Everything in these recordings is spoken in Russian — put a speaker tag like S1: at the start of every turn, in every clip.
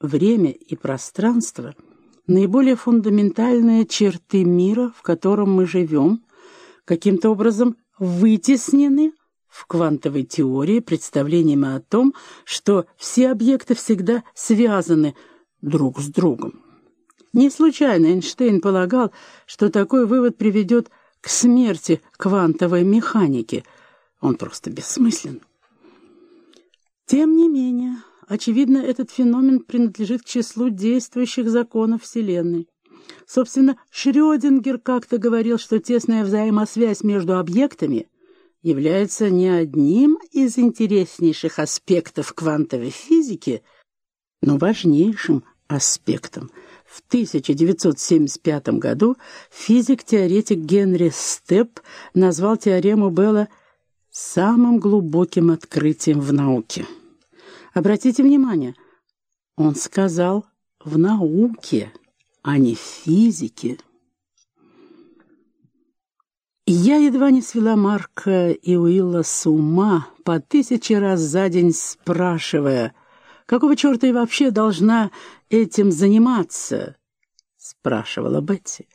S1: время и пространство — наиболее фундаментальные черты мира, в котором мы живем, каким-то образом вытеснены в квантовой теории представлением о том, что все объекты всегда связаны друг с другом. Не случайно Эйнштейн полагал, что такой вывод приведет к смерти квантовой механики. Он просто бессмыслен. Тем не менее, очевидно, этот феномен принадлежит к числу действующих законов Вселенной. Собственно, Шрёдингер как-то говорил, что тесная взаимосвязь между объектами является не одним из интереснейших аспектов квантовой физики, но важнейшим аспектом. В 1975 году физик-теоретик Генри Степ назвал теорему Белла самым глубоким открытием в науке. Обратите внимание, он сказал «в науке», а не в физике. Я едва не свела Марка и Уилла с ума, по тысяче раз за день спрашивая, какого черта я вообще должна этим заниматься? Спрашивала Бетти.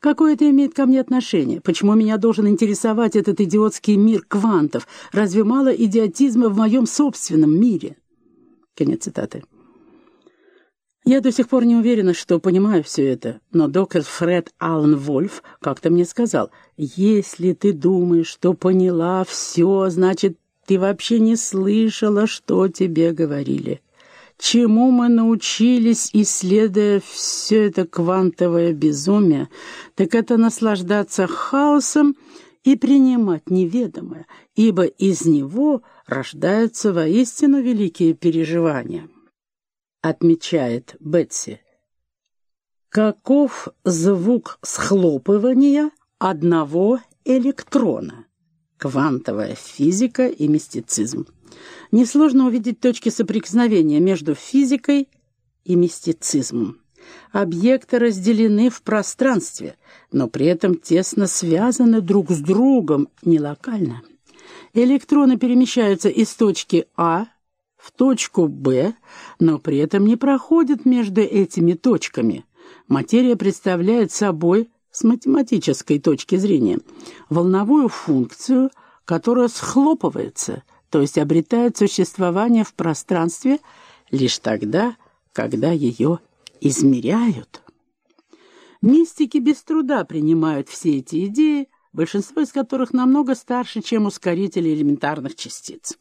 S1: Какое это имеет ко мне отношение? Почему меня должен интересовать этот идиотский мир квантов? Разве мало идиотизма в моем собственном мире? Конец цитаты. Я до сих пор не уверена, что понимаю все это, но доктор Фред Аллен Вольф как-то мне сказал, если ты думаешь, что поняла все, значит, ты вообще не слышала, что тебе говорили. Чему мы научились, исследуя все это квантовое безумие, так это наслаждаться хаосом и принимать неведомое, ибо из него рождаются воистину великие переживания отмечает Бетси. Каков звук схлопывания одного электрона? Квантовая физика и мистицизм. Несложно увидеть точки соприкосновения между физикой и мистицизмом. Объекты разделены в пространстве, но при этом тесно связаны друг с другом, не локально. Электроны перемещаются из точки А в точку «Б», но при этом не проходит между этими точками. Материя представляет собой, с математической точки зрения, волновую функцию, которая схлопывается, то есть обретает существование в пространстве лишь тогда, когда ее измеряют. Мистики без труда принимают все эти идеи, большинство из которых намного старше, чем ускорители элементарных частиц.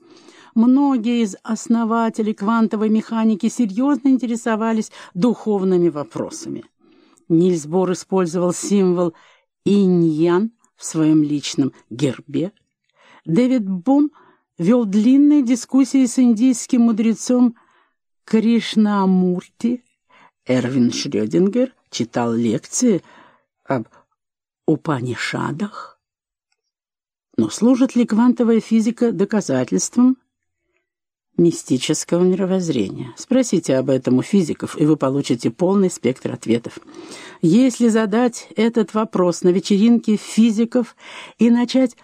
S1: Многие из основателей квантовой механики серьезно интересовались духовными вопросами. Нильс Бор использовал символ инь-ян в своем личном гербе. Дэвид Бум вел длинные дискуссии с индийским мудрецом Кришнамурти. Эрвин Шрёдингер читал лекции об Упанишадах. Но служит ли квантовая физика доказательством мистического мировоззрения. Спросите об этом у физиков, и вы получите полный спектр ответов. Если задать этот вопрос на вечеринке физиков и начать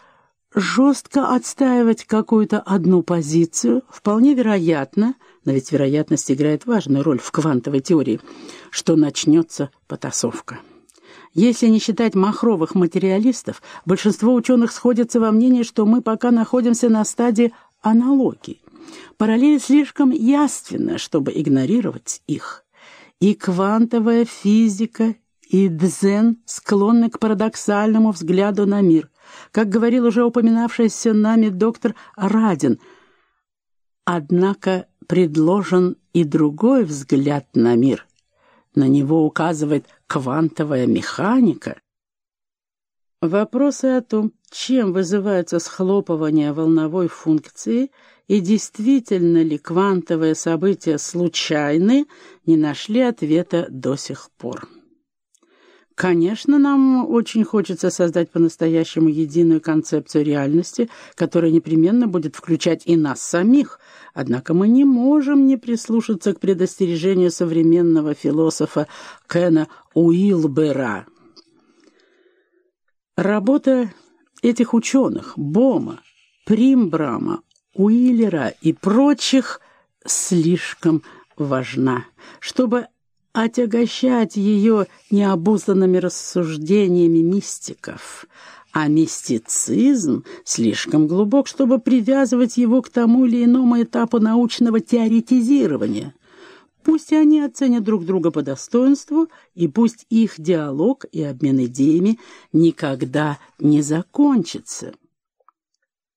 S1: жестко отстаивать какую-то одну позицию, вполне вероятно, но ведь вероятность играет важную роль в квантовой теории, что начнется потасовка. Если не считать махровых материалистов, большинство ученых сходятся во мнении, что мы пока находимся на стадии аналогии. Параллели слишком яственны, чтобы игнорировать их. И квантовая физика, и дзен склонны к парадоксальному взгляду на мир. Как говорил уже упоминавшийся нами доктор Радин, однако предложен и другой взгляд на мир. На него указывает квантовая механика. Вопросы о том, чем вызывается схлопывание волновой функции – и действительно ли квантовые события случайны, не нашли ответа до сих пор. Конечно, нам очень хочется создать по-настоящему единую концепцию реальности, которая непременно будет включать и нас самих, однако мы не можем не прислушаться к предостережению современного философа Кена Уилбера. Работа этих ученых, Бома, Примбрама, Уиллера и прочих слишком важна, чтобы отягощать ее необузданными рассуждениями мистиков, а мистицизм слишком глубок, чтобы привязывать его к тому или иному этапу научного теоретизирования. Пусть они оценят друг друга по достоинству, и пусть их диалог и обмен идеями никогда не закончится.